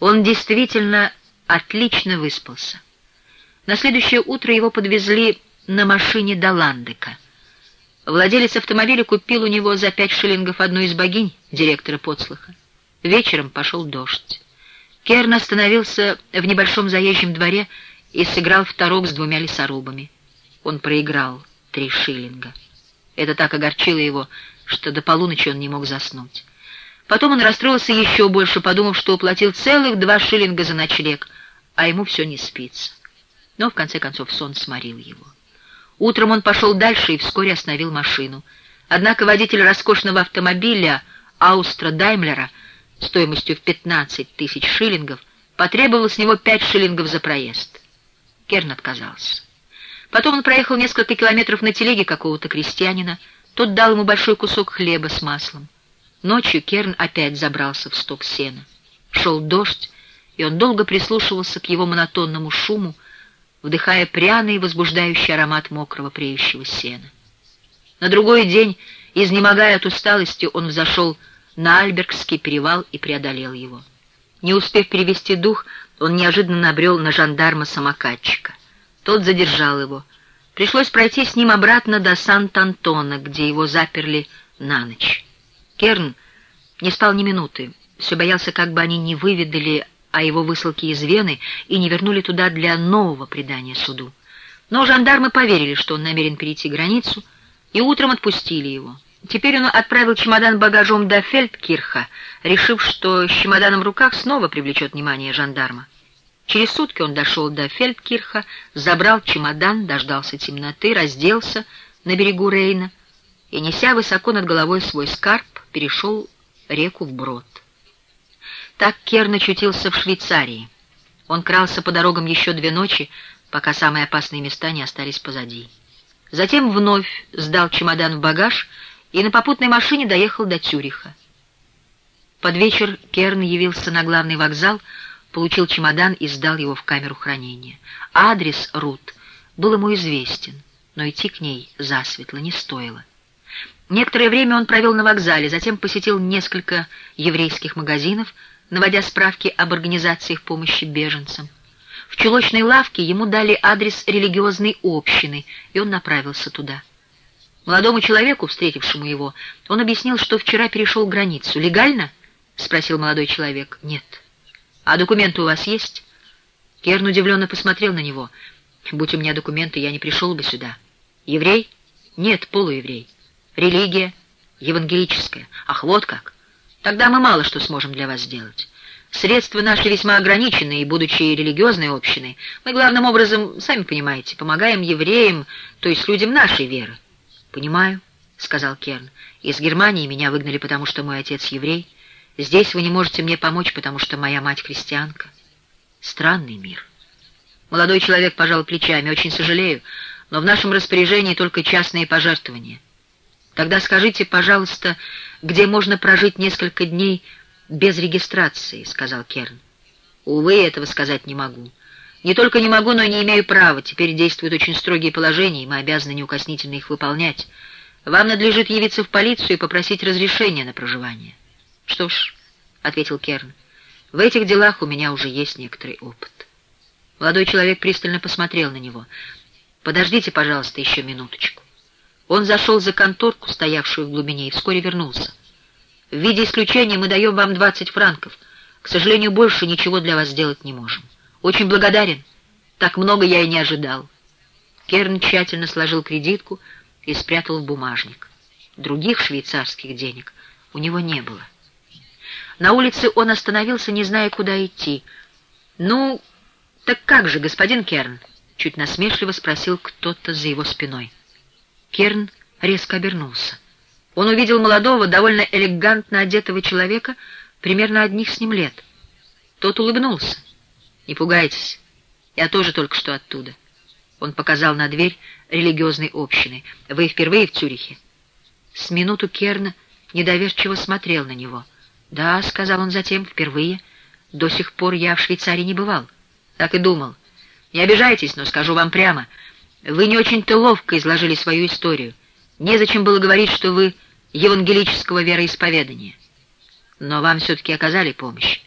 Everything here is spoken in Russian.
Он действительно отлично выспался. На следующее утро его подвезли на машине до Ландека. Владелец автомобиля купил у него за пять шиллингов одну из богинь директора Поцлаха. Вечером пошел дождь. Керн остановился в небольшом заезжем дворе и сыграл в тарок с двумя лесорубами. Он проиграл три шиллинга. Это так огорчило его, что до полуночи он не мог заснуть. Потом он расстроился еще больше, подумав, что уплатил целых два шиллинга за ночлег, а ему все не спится. Но, в конце концов, сон сморил его. Утром он пошел дальше и вскоре остановил машину. Однако водитель роскошного автомобиля Аустра Даймлера стоимостью в 15 тысяч шиллингов потребовал с него 5 шиллингов за проезд. Керн отказался. Потом он проехал несколько километров на телеге какого-то крестьянина. Тот дал ему большой кусок хлеба с маслом. Ночью Керн опять забрался в сток сена. Шел дождь, и он долго прислушивался к его монотонному шуму, вдыхая пряный и возбуждающий аромат мокрого преющего сена. На другой день, изнемогая от усталости, он взошел на Альбергский перевал и преодолел его. Не успев перевести дух, он неожиданно набрел на жандарма-самокатчика. Тот задержал его. Пришлось пройти с ним обратно до Сант-Антона, где его заперли на ночь. Керн не спал ни минуты, все боялся, как бы они не выведали о его высылке из Вены и не вернули туда для нового предания суду. Но жандармы поверили, что он намерен перейти границу, и утром отпустили его. Теперь он отправил чемодан багажом до Фельдкирха, решив, что с чемоданом в руках снова привлечет внимание жандарма. Через сутки он дошел до Фельдкирха, забрал чемодан, дождался темноты, разделся на берегу Рейна и, неся высоко над головой свой скарб, перешел реку вброд. Так Керн очутился в Швейцарии. Он крался по дорогам еще две ночи, пока самые опасные места не остались позади. Затем вновь сдал чемодан в багаж и на попутной машине доехал до Цюриха. Под вечер Керн явился на главный вокзал, получил чемодан и сдал его в камеру хранения. Адрес Рут был ему известен, но идти к ней засветло не стоило. Некоторое время он провел на вокзале, затем посетил несколько еврейских магазинов, наводя справки об организациях помощи беженцам. В чулочной лавке ему дали адрес религиозной общины, и он направился туда. Молодому человеку, встретившему его, он объяснил, что вчера перешел границу. «Легально?» — спросил молодой человек. «Нет». «А документы у вас есть?» Керн удивленно посмотрел на него. «Будь у меня документы, я не пришел бы сюда». «Еврей?» «Нет, полуеврей». «Религия?» «Евангелическая». «Ах, вот как!» Тогда мы мало что сможем для вас сделать. Средства наши весьма ограничены, и, будучи религиозной общиной, мы главным образом, сами понимаете, помогаем евреям, то есть людям нашей веры. — Понимаю, — сказал Керн. — Из Германии меня выгнали, потому что мой отец еврей. Здесь вы не можете мне помочь, потому что моя мать христианка. Странный мир. Молодой человек пожал плечами. Очень сожалею, но в нашем распоряжении только частные пожертвования. Тогда скажите, пожалуйста, где можно прожить несколько дней без регистрации, — сказал Керн. Увы, этого сказать не могу. Не только не могу, но и не имею права. Теперь действуют очень строгие положения, и мы обязаны неукоснительно их выполнять. Вам надлежит явиться в полицию и попросить разрешения на проживание. Что ж, — ответил Керн, — в этих делах у меня уже есть некоторый опыт. Молодой человек пристально посмотрел на него. Подождите, пожалуйста, еще минуточку. Он зашел за конторку, стоявшую в глубине, и вскоре вернулся. «В виде исключения мы даем вам 20 франков. К сожалению, больше ничего для вас сделать не можем. Очень благодарен. Так много я и не ожидал». Керн тщательно сложил кредитку и спрятал в бумажник. Других швейцарских денег у него не было. На улице он остановился, не зная, куда идти. «Ну, так как же, господин Керн?» — чуть насмешливо спросил кто-то за его спиной. Керн резко обернулся. Он увидел молодого, довольно элегантно одетого человека, примерно одних с ним лет. Тот улыбнулся. «Не пугайтесь, я тоже только что оттуда». Он показал на дверь религиозной общины. «Вы впервые в Цюрихе?» С минуту Керн недоверчиво смотрел на него. «Да», — сказал он затем, — «впервые. До сих пор я в Швейцарии не бывал». Так и думал. «Не обижайтесь, но скажу вам прямо». Вы не очень-то ловко изложили свою историю. Незачем было говорить, что вы евангелического вероисповедания. Но вам все-таки оказали помощь.